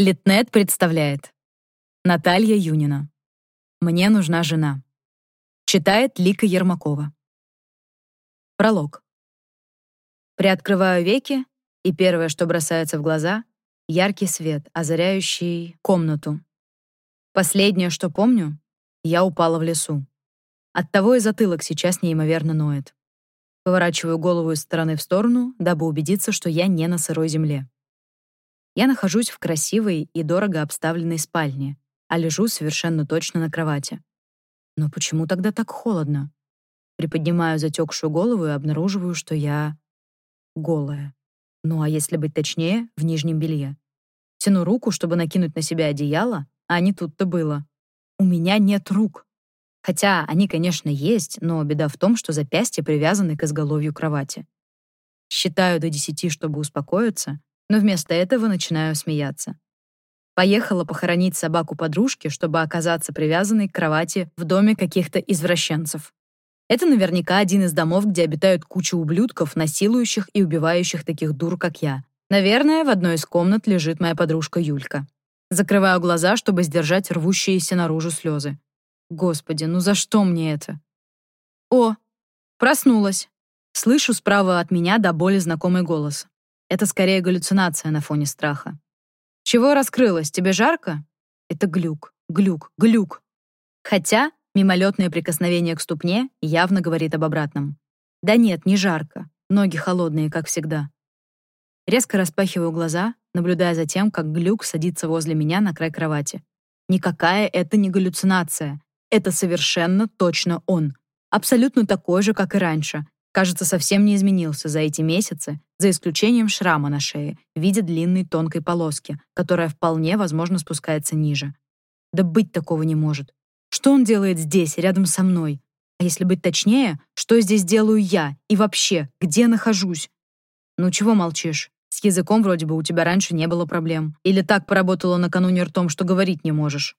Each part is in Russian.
Литнет представляет. Наталья Юнина. Мне нужна жена. Читает Лика Ермакова. Пролог. Приоткрываю веки, и первое, что бросается в глаза — яркий свет, озаряющий комнату. Последнее, что помню, я упала в лесу. Оттого и затылок сейчас неимоверно ноет. Поворачиваю голову из стороны в сторону, дабы убедиться, что я не на сырой земле. Я нахожусь в красивой и дорого обставленной спальне, а лежу совершенно точно на кровати. Но почему тогда так холодно? Приподнимаю затекшую голову и обнаруживаю, что я голая. Ну а если быть точнее, в нижнем белье. Тяну руку, чтобы накинуть на себя одеяло, а не тут-то было. У меня нет рук. Хотя они, конечно, есть, но беда в том, что запястья привязаны к изголовью кровати. Считаю до десяти, чтобы успокоиться, но вместо этого начинаю смеяться. Поехала похоронить собаку подружки, чтобы оказаться привязанной к кровати в доме каких-то извращенцев. Это наверняка один из домов, где обитают куча ублюдков, насилующих и убивающих таких дур, как я. Наверное, в одной из комнат лежит моя подружка Юлька. Закрываю глаза, чтобы сдержать рвущиеся наружу слезы. Господи, ну за что мне это? О, проснулась. Слышу справа от меня до боли знакомый голос. Это скорее галлюцинация на фоне страха. Чего раскрылось? Тебе жарко? Это глюк, глюк, глюк. Хотя мимолетное прикосновение к ступне явно говорит об обратном. Да нет, не жарко. Ноги холодные, как всегда. Резко распахиваю глаза, наблюдая за тем, как глюк садится возле меня на край кровати. Никакая это не галлюцинация. Это совершенно точно он. Абсолютно такой же, как и раньше, Кажется, совсем не изменился за эти месяцы, за исключением шрама на шее в виде длинной тонкой полоски, которая вполне возможно спускается ниже. Да быть такого не может. Что он делает здесь, рядом со мной? А если быть точнее, что здесь делаю я? И вообще, где нахожусь? Ну чего молчишь? С языком вроде бы у тебя раньше не было проблем. Или так поработала накануне ртом, что говорить не можешь.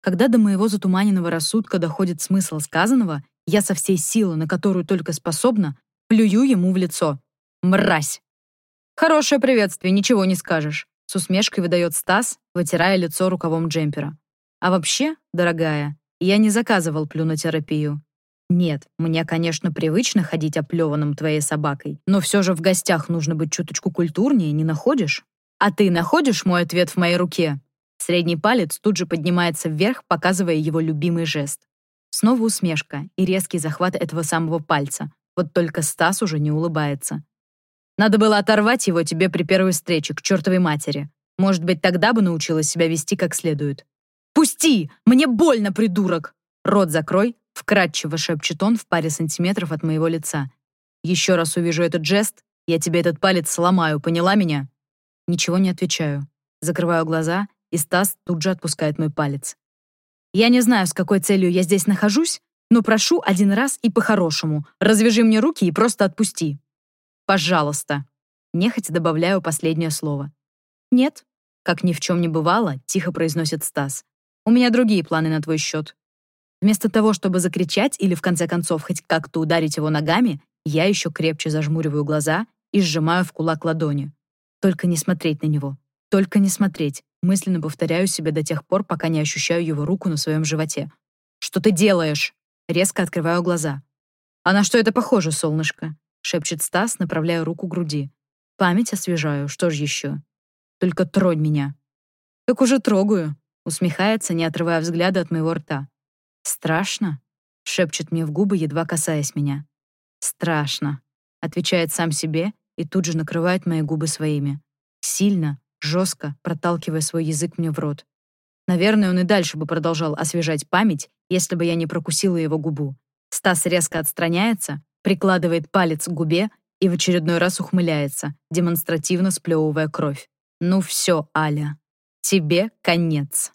Когда до моего затуманенного рассудка доходит смысл сказанного, я со всей силы, на которую только способна, плюю ему в лицо. Мразь! Хорошее приветствие, ничего не скажешь. С усмешкой выдает Стас, вытирая лицо рукавом джемпера. А вообще, дорогая, я не заказывал плюнотерапию. Нет, мне, конечно, привычно ходить оплеванным твоей собакой, но все же в гостях нужно быть чуточку культурнее, не находишь? А ты находишь мой ответ в моей руке? Средний палец тут же поднимается вверх, показывая его любимый жест. Снова усмешка и резкий захват этого самого пальца. Вот только Стас уже не улыбается. Надо было оторвать его тебе при первой встрече, к чертовой матери. Может быть, тогда бы научилась себя вести как следует. «Пусти! Мне больно, придурок!» «Рот закрой!» — вкратчиво шепчет он в паре сантиметров от моего лица. «Еще раз увижу этот жест, я тебе этот палец сломаю, поняла меня?» Ничего не отвечаю. Закрываю глаза, и Стас тут же отпускает мой палец. Я не знаю, с какой целью я здесь нахожусь, но прошу один раз и по-хорошему. Развяжи мне руки и просто отпусти. Пожалуйста. Нехотя добавляю последнее слово. Нет, как ни в чем не бывало, тихо произносит Стас. У меня другие планы на твой счет. Вместо того, чтобы закричать или в конце концов хоть как-то ударить его ногами, я еще крепче зажмуриваю глаза и сжимаю в кулак ладони. Только не смотреть на него. Только не смотреть. Мысленно повторяю себе до тех пор, пока не ощущаю его руку на своем животе. «Что ты делаешь?» Резко открываю глаза. «А на что это похоже, солнышко?» шепчет Стас, направляя руку к груди. Память освежаю, что ж еще? Только тронь меня. Так уже трогаю, усмехается, не отрывая взгляда от моего рта. Страшно? шепчет мне в губы, едва касаясь меня. Страшно, отвечает сам себе и тут же накрывает мои губы своими. Сильно, жестко проталкивая свой язык мне в рот. Наверное, он и дальше бы продолжал освежать память, если бы я не прокусила его губу. Стас резко отстраняется, прикладывает палец к губе и в очередной раз ухмыляется, демонстративно сплевывая кровь. «Ну все, Аля, тебе конец».